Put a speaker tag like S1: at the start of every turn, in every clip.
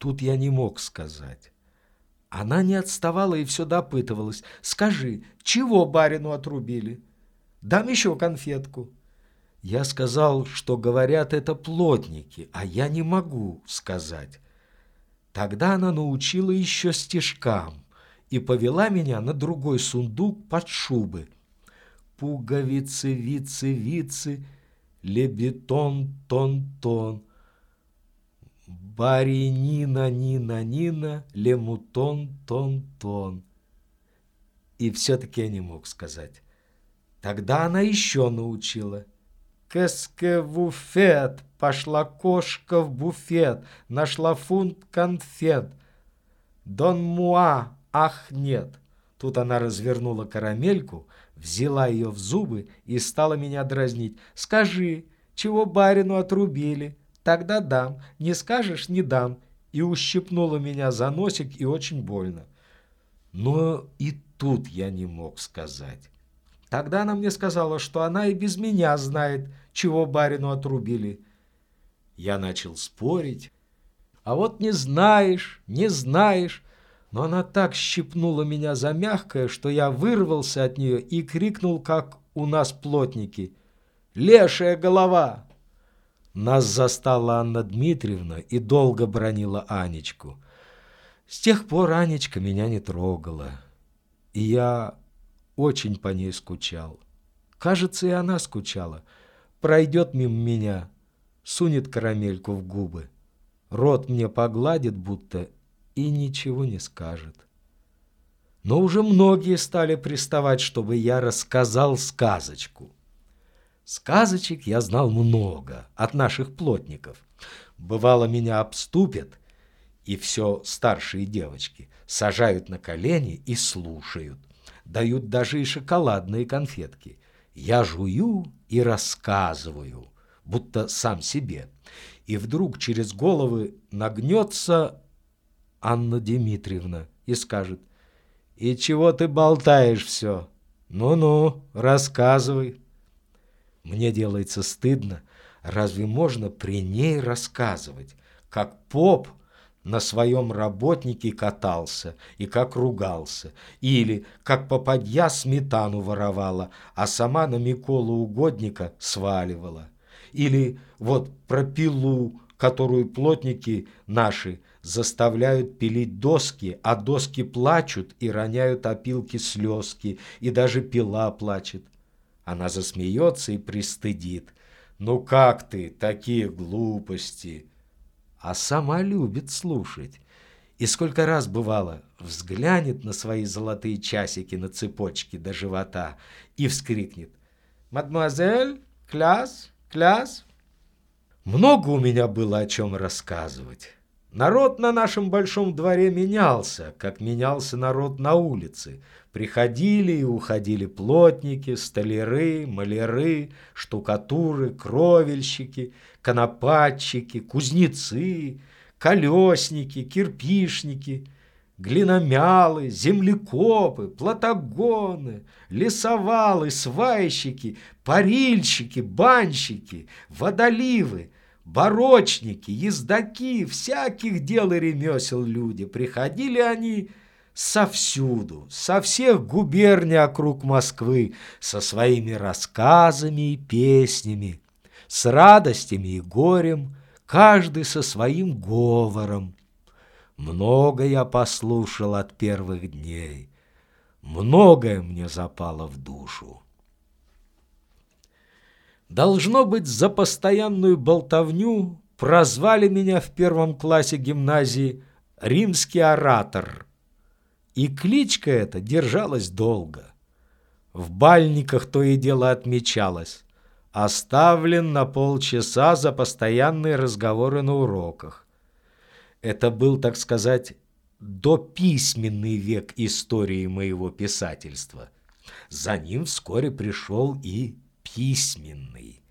S1: Тут я не мог сказать. Она не отставала и все допытывалась. «Скажи, чего барину отрубили? Дам еще конфетку». Я сказал, что говорят это плотники, а я не могу сказать. Тогда она научила еще стежкам и повела меня на другой сундук под шубы. Пуговицы, вицы, вицы, лебетон, тон, тон. Бари, Нина, Нина, Нина, лемутон, тон, тон. И все-таки я не мог сказать. Тогда она еще научила. Кэске вуфет, пошла кошка в буфет, нашла фунт конфет. Дон Муа, ах нет. Тут она развернула карамельку, взяла ее в зубы и стала меня дразнить. Скажи, чего барину отрубили? Тогда дам, не скажешь, не дам. И ущипнула меня за носик и очень больно. Но и тут я не мог сказать. Тогда она мне сказала, что она и без меня знает, чего барину отрубили. Я начал спорить. А вот не знаешь, не знаешь. Но она так щипнула меня за мягкое, что я вырвался от нее и крикнул, как у нас плотники. «Лешая голова!» Нас застала Анна Дмитриевна и долго бронила Анечку. С тех пор Анечка меня не трогала. И я очень по ней скучал. Кажется, и она скучала. Пройдет мимо меня, сунет карамельку в губы. Рот мне погладит будто и ничего не скажет. Но уже многие стали приставать, чтобы я рассказал сказочку. Сказочек я знал много от наших плотников. Бывало, меня обступят, и все старшие девочки сажают на колени и слушают. Дают даже и шоколадные конфетки. Я жую и рассказываю, будто сам себе. И вдруг через головы нагнется Анна Дмитриевна и скажет, «И чего ты болтаешь все? Ну-ну, рассказывай». Мне делается стыдно, разве можно при ней рассказывать, как поп на своем работнике катался и как ругался, или как попадья сметану воровала, а сама на Миколу угодника сваливала, или вот про пилу, которую плотники наши заставляют пилить доски, а доски плачут и роняют опилки слезки, и даже пила плачет. Она засмеется и пристыдит. «Ну как ты, такие глупости!» А сама любит слушать. И сколько раз бывало, взглянет на свои золотые часики на цепочке до живота и вскрикнет. «Мадемуазель, кляс, кляс!» Много у меня было о чем рассказывать. Народ на нашем большом дворе менялся, как менялся народ на улице. Приходили и уходили плотники, столяры, маляры, штукатуры, кровельщики, конопатчики, кузнецы, колесники, кирпичники, глиномялы, землекопы, платогоны, лесовалы, свайщики, парильщики, банщики, водоливы – Борочники, ездаки, всяких дел и ремесел люди. Приходили они совсюду, со всех губерний округ Москвы, со своими рассказами и песнями, с радостями и горем, каждый со своим говором. Много я послушал от первых дней, многое мне запало в душу. Должно быть, за постоянную болтовню прозвали меня в первом классе гимназии «Римский оратор». И кличка эта держалась долго. В бальниках то и дело отмечалось. Оставлен на полчаса за постоянные разговоры на уроках. Это был, так сказать, дописьменный век истории моего писательства. За ним вскоре пришел и письменный.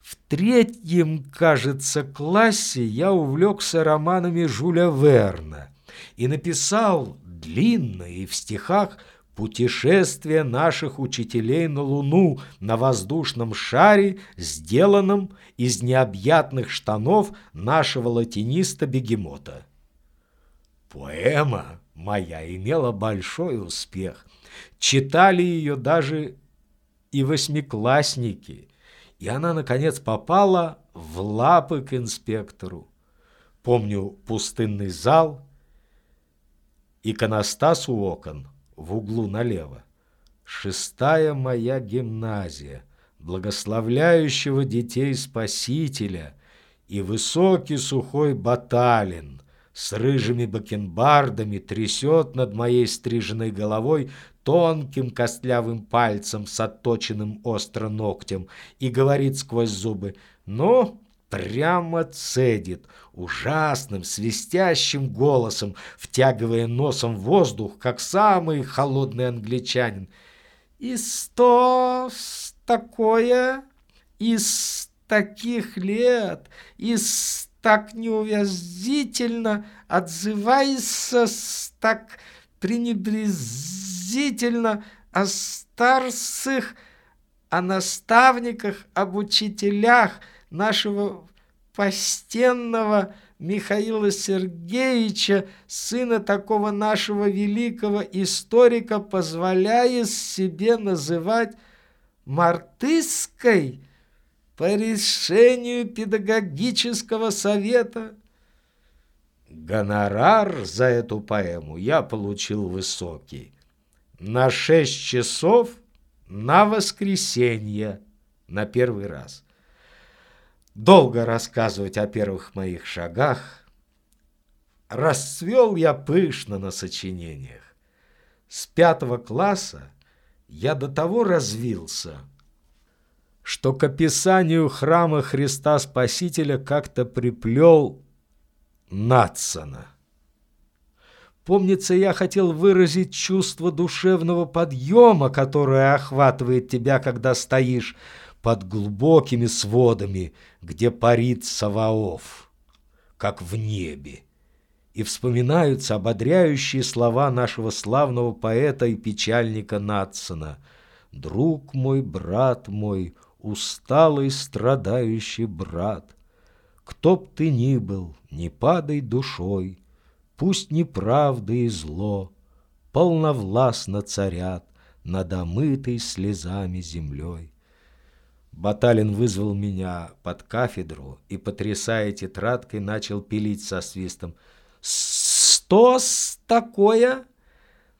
S1: В третьем, кажется, классе я увлекся романами Жюля Верна и написал длинное и в стихах «Путешествие наших учителей на Луну на воздушном шаре, сделанном из необъятных штанов нашего латиниста-бегемота». Поэма моя имела большой успех. Читали ее даже и восьмиклассники, и она, наконец, попала в лапы к инспектору. Помню пустынный зал, иконостас у окон в углу налево. Шестая моя гимназия, благословляющего детей Спасителя и высокий сухой баталин с рыжими бакенбардами трясет над моей стриженной головой тонким костлявым пальцем с отточенным остро ногтем и говорит сквозь зубы «Ну, прямо цедит ужасным свистящим голосом, втягивая носом воздух, как самый холодный англичанин. И сто такое? Из таких лет, из так неувязительно? Отзывайся так пренебрезительно о старцах, о наставниках, об учителях нашего постенного Михаила Сергеевича, сына такого нашего великого историка, позволяя себе называть мартыской по решению педагогического совета. Гонорар за эту поэму я получил высокий. На шесть часов на воскресенье на первый раз. Долго рассказывать о первых моих шагах. Расцвел я пышно на сочинениях. С пятого класса я до того развился, что к описанию храма Христа Спасителя как-то приплел Натсона. Помнится, я хотел выразить чувство душевного подъема, которое охватывает тебя, когда стоишь под глубокими сводами, где парит Саваоф, как в небе и вспоминаются ободряющие слова нашего славного поэта и печальника Натсона «Друг мой, брат мой, усталый, страдающий брат, кто б ты ни был, не падай душой, пусть неправда и зло полновластно царят над омытой слезами землей». Баталин вызвал меня под кафедру и, потрясая тетрадкой, начал пилить со свистом – что с такое?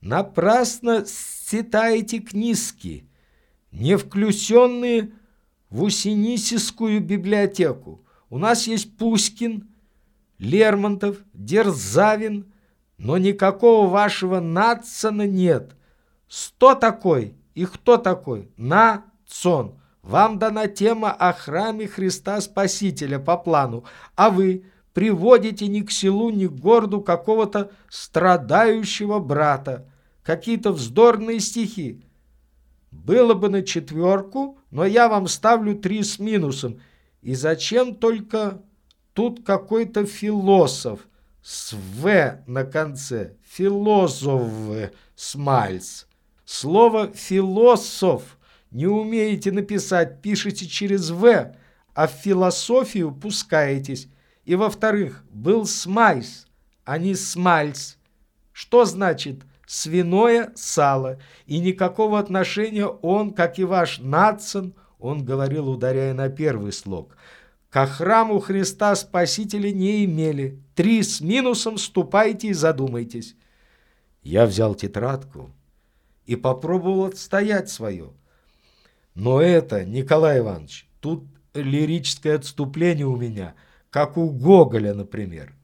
S1: Напрасно считаете книжки, не включенные в Усинисискую библиотеку. У нас есть Пушкин, Лермонтов, Дерзавин, но никакого вашего Натсона нет. Что такой и кто такой? Нацон. Вам дана тема о храме Христа Спасителя по плану, а вы – приводите ни к селу, ни к городу какого-то страдающего брата, какие-то вздорные стихи. Было бы на четверку, но я вам ставлю три с минусом. И зачем только тут какой-то философ с «в» на конце, философ смальц. Слово «философ» не умеете написать, пишете через «в», а в философию пускаетесь. И, во-вторых, был смайс, а не смальс. Что значит свиное сало? И никакого отношения он, как и ваш Нацин, он говорил, ударяя на первый слог, к храму Христа Спасителя не имели. Три с минусом ступайте и задумайтесь. Я взял тетрадку и попробовал отстоять свое. Но это, Николай Иванович, тут лирическое отступление у меня – как у Гоголя, например.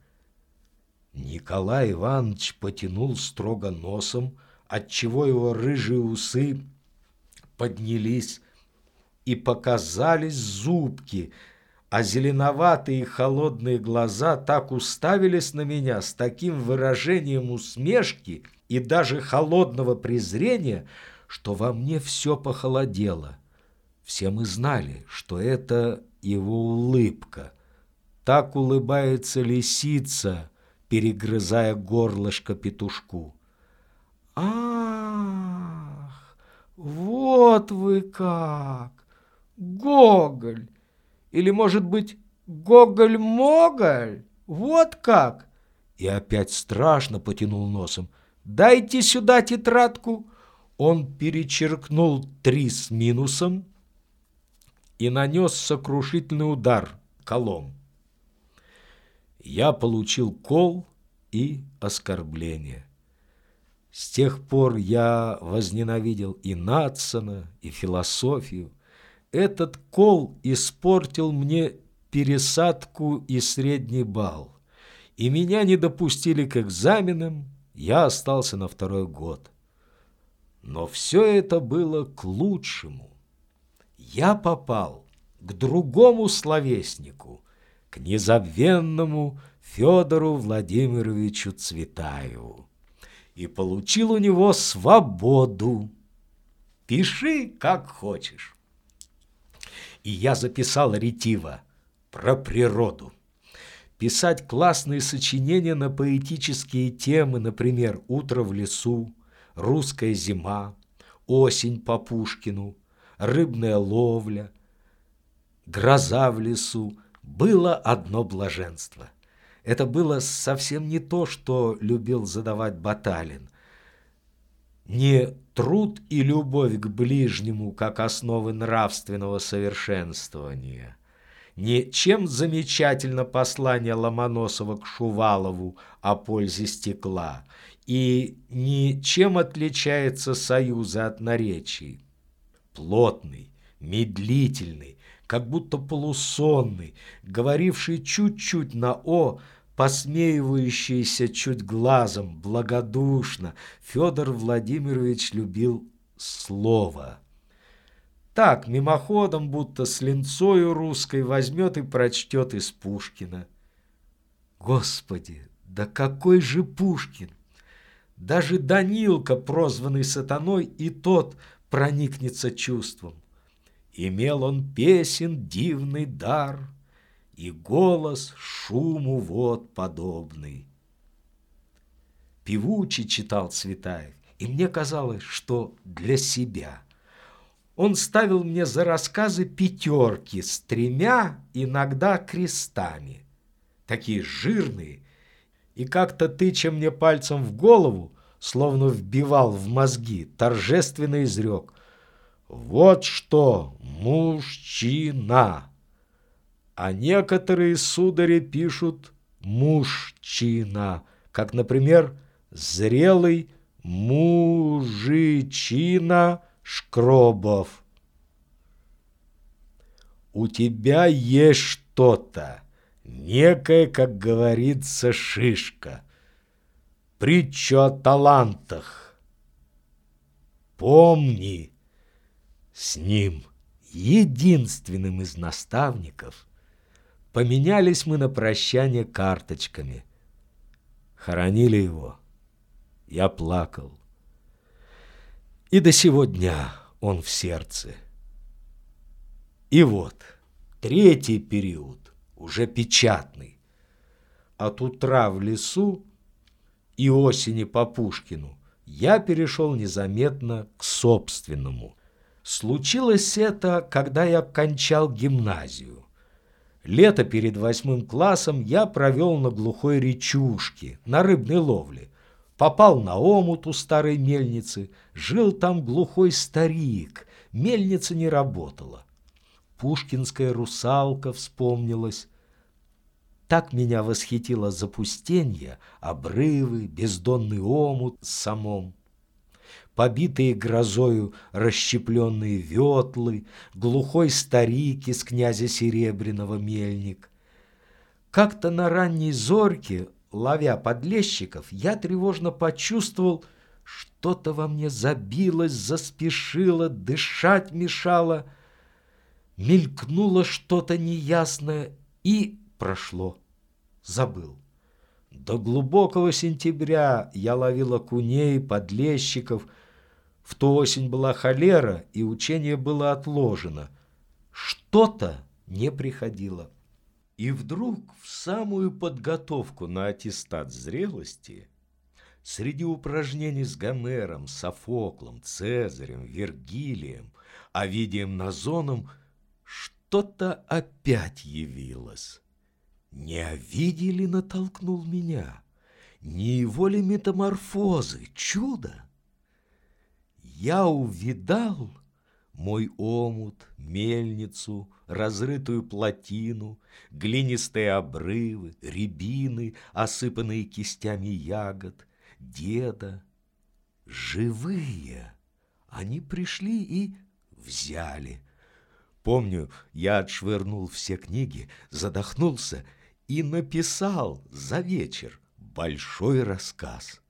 S1: Николай Иванович потянул строго носом, отчего его рыжие усы поднялись и показались зубки, а зеленоватые холодные глаза так уставились на меня с таким выражением усмешки и даже холодного презрения, что во мне все похолодело. Все мы знали, что это его улыбка — так улыбается лисица, перегрызая горлышко петушку. Ах, вот вы как! Гоголь! Или, может быть, Гоголь-Моголь? Вот как! И опять страшно потянул носом. «Дайте сюда тетрадку!» Он перечеркнул три с минусом и нанес сокрушительный удар колом. Я получил кол и оскорбление. С тех пор я возненавидел и Натсона, и философию. Этот кол испортил мне пересадку и средний балл, и меня не допустили к экзаменам, я остался на второй год. Но все это было к лучшему. Я попал к другому словеснику, к незабвенному Федору Владимировичу Цветаеву и получил у него свободу. Пиши, как хочешь. И я записал ретиво про природу. Писать классные сочинения на поэтические темы, например, «Утро в лесу», «Русская зима», «Осень по Пушкину», «Рыбная ловля», «Гроза в лесу» было одно блаженство. Это было совсем не то, что любил задавать Баталин. Не труд и любовь к ближнему, как основы нравственного совершенствования. Не чем замечательно послание Ломоносова к Шувалову о пользе стекла, и не чем отличается союзы от наречий. Плотный, медлительный, как будто полусонный, говоривший чуть-чуть на «о», посмеивающийся чуть глазом, благодушно, Федор Владимирович любил слово. Так, мимоходом, будто с линцою русской возьмет и прочтет из Пушкина. Господи, да какой же Пушкин! Даже Данилка, прозванный сатаной, и тот проникнется чувством. Имел он песен дивный дар, И голос шуму вод подобный. Певучий читал Цветаев, и мне казалось, что для себя. Он ставил мне за рассказы пятерки с тремя, иногда крестами, такие жирные, и как-то тыча мне пальцем в голову, словно вбивал в мозги, торжественно изрек. Вот что мужчина. А некоторые судари пишут мужчина, как, например, зрелый мужичина Шкробов. У тебя есть что-то, некая, как говорится, шишка. Притча о талантах. Помни, с ним, единственным из наставников, поменялись мы на прощание карточками. Хоронили его. Я плакал. И до сего дня он в сердце. И вот, третий период, уже печатный. От утра в лесу и осени по Пушкину я перешел незаметно к собственному – Случилось это, когда я кончал гимназию. Лето перед восьмым классом я провел на глухой речушке, на рыбной ловле. Попал на омут у старой мельницы, жил там глухой старик, мельница не работала. Пушкинская русалка вспомнилась. Так меня восхитило запустенье, обрывы, бездонный омут самом побитые грозою расщепленные ветлы, глухой старик из князя Серебряного мельник. Как-то на ранней зорьке, ловя подлещиков, я тревожно почувствовал, что-то во мне забилось, заспешило, дышать мешало. Мелькнуло что-то неясное и прошло. Забыл. До глубокого сентября я ловил окуней, подлещиков, в ту осень была холера, и учение было отложено. Что-то не приходило. И вдруг в самую подготовку на аттестат зрелости среди упражнений с Гомером, Софоклом, Цезарем, Вергилием, Овидием Назоном что-то опять явилось. Не Овидий ли натолкнул меня? не его ли метаморфозы, чудо? Я увидал мой омут, мельницу, разрытую плотину, глинистые обрывы, рябины, осыпанные кистями ягод, деда. Живые! Они пришли и взяли. Помню, я отшвырнул все книги, задохнулся и написал за вечер большой рассказ.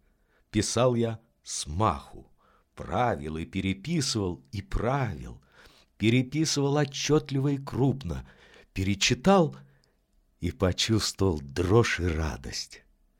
S1: Писал я с маху, правил и переписывал, и правил, переписывал отчетливо и крупно, перечитал и почувствовал дрожь и радость.